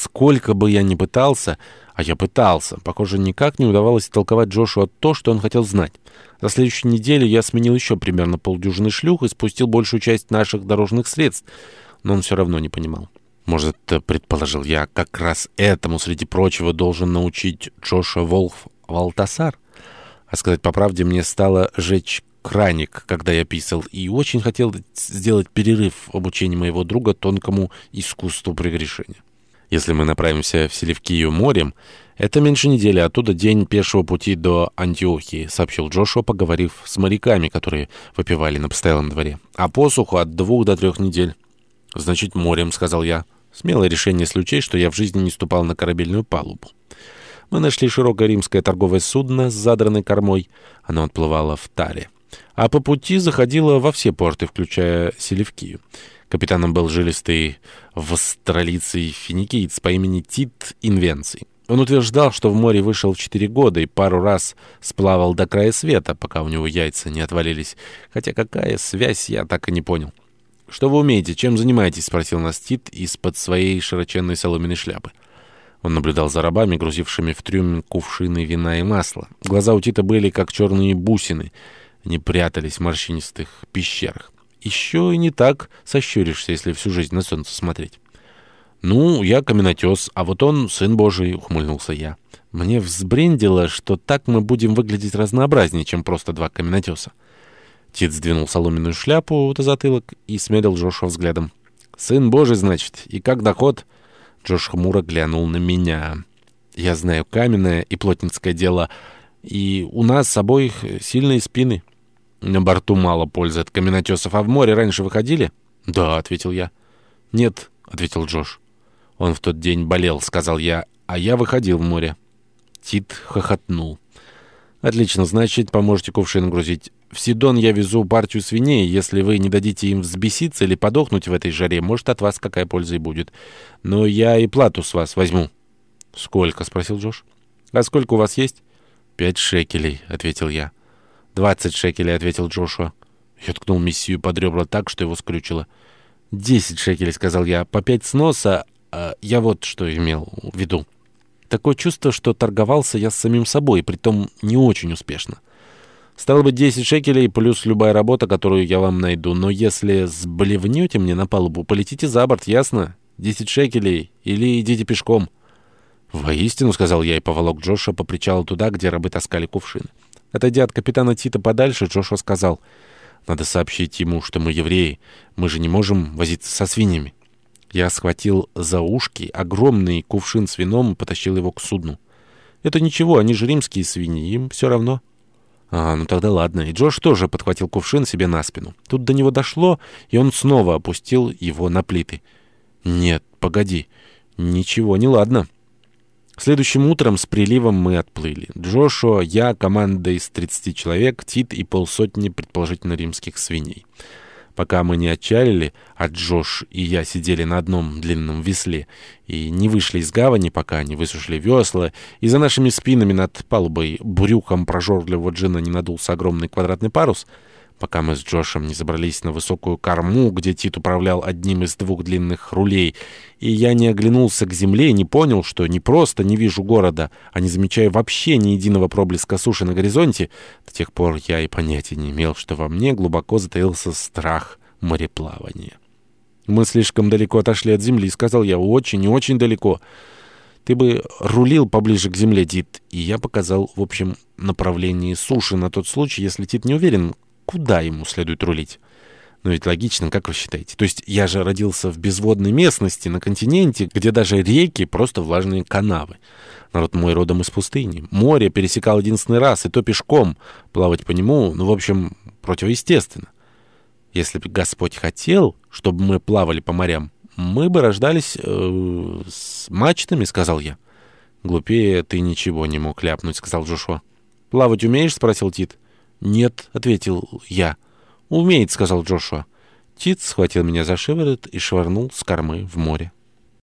Сколько бы я ни пытался, а я пытался, похоже, никак не удавалось толковать Джошуа то, что он хотел знать. За следующую неделю я сменил еще примерно полдюжины шлюх и спустил большую часть наших дорожных средств, но он все равно не понимал. Может, предположил я, как раз этому, среди прочего, должен научить Джоша Волф Валтасар? А сказать по правде, мне стало жечь краник, когда я писал, и очень хотел сделать перерыв в обучении моего друга тонкому искусству прегрешения. Если мы направимся в Селевкию морем, это меньше недели, оттуда день пешего пути до Антиохии, сообщил Джошуа, поговорив с моряками, которые выпивали на постоялом дворе. А посуху от двух до трех недель. Значит, морем, сказал я. Смелое решение случай, что я в жизни не ступал на корабельную палубу. Мы нашли широкое римское торговое судно с задранной кормой. Оно отплывало в Таре а по пути заходила во все порты, включая Селевкию. Капитаном был жилистый австралийций финикиец по имени Тит Инвенций. Он утверждал, что в море вышел в четыре года и пару раз сплавал до края света, пока у него яйца не отвалились. Хотя какая связь, я так и не понял. «Что вы умеете? Чем занимаетесь?» — спросил нас Тит из-под своей широченной соломенной шляпы. Он наблюдал за рабами, грузившими в трюм кувшины вина и масла. Глаза у Тита были как черные бусины — они прятались в морщинистых пещерах. Еще и не так сощуришься, если всю жизнь на солнце смотреть. «Ну, я каменотес, а вот он сын Божий», — ухмыльнулся я. Мне взбрендило, что так мы будем выглядеть разнообразнее, чем просто два каменотеса. Тит сдвинул соломенную шляпу до затылок и смерил Джошуа взглядом. «Сын Божий, значит, и как доход?» Джош хмуро глянул на меня. «Я знаю каменное и плотницкое дело, и у нас с обоих сильные спины». На борту мало пользы от каменотесов, а в море раньше выходили? Да, ответил я. Нет, ответил Джош. Он в тот день болел, сказал я, а я выходил в море. Тит хохотнул. Отлично, значит, поможете кувшин грузить. В Сидон я везу партию свиней. Если вы не дадите им взбеситься или подохнуть в этой жаре, может, от вас какая польза и будет. Но я и плату с вас возьму. Сколько? спросил Джош. А сколько у вас есть? Пять шекелей, ответил я. «Двадцать шекелей», — ответил Джошуа. Я ткнул мессию под ребра так, что его скрючило. «Десять шекелей», — сказал я. «По пять с носа. А я вот что имел в виду». Такое чувство, что торговался я с самим собой, притом не очень успешно. Стало бы 10 шекелей плюс любая работа, которую я вам найду. Но если сблевнете мне на палубу, полетите за борт, ясно? 10 шекелей или идите пешком. «Воистину», — сказал я и поволок Джоша по причалу туда, где рабы таскали кувшины. Отойдя от капитана Тита подальше, Джошуа сказал, «Надо сообщить ему, что мы евреи. Мы же не можем возиться со свиньями». Я схватил за ушки огромный кувшин с вином и потащил его к судну. «Это ничего, они же римские свиньи, им все равно». «А, ну тогда ладно». И Джош тоже подхватил кувшин себе на спину. Тут до него дошло, и он снова опустил его на плиты. «Нет, погоди, ничего не ладно». Следующим утром с приливом мы отплыли. Джошуа, я, команда из 30 человек, Тит и полсотни, предположительно, римских свиней. Пока мы не отчалили, а Джош и я сидели на одном длинном весле и не вышли из гавани, пока не высушили весла, и за нашими спинами над палубой брюхом прожорливого джина не надулся огромный квадратный парус — пока мы с Джошем не забрались на высокую корму, где Тит управлял одним из двух длинных рулей, и я не оглянулся к земле и не понял, что не просто не вижу города, а не замечаю вообще ни единого проблеска суши на горизонте, до тех пор я и понятия не имел, что во мне глубоко затаился страх мореплавания. «Мы слишком далеко отошли от земли», — сказал я, — «очень и очень далеко». «Ты бы рулил поближе к земле, Тит», и я показал, в общем, направление суши на тот случай, если Тит не уверен, куда ему следует рулить. Но ведь логично, как вы считаете? То есть я же родился в безводной местности, на континенте, где даже реки — просто влажные канавы. Народ мой родом из пустыни. Море пересекал единственный раз, и то пешком. Плавать по нему, ну, в общем, противоестественно. Если бы Господь хотел, чтобы мы плавали по морям, мы бы рождались э, с мачтами, — сказал я. Глупее ты ничего не мог ляпнуть, — сказал Джошуа. «Плавать умеешь?» — спросил Тит. «Нет», — ответил я. «Умеет», — сказал Джошуа. Тит схватил меня за шиворот и швырнул с кормы в море.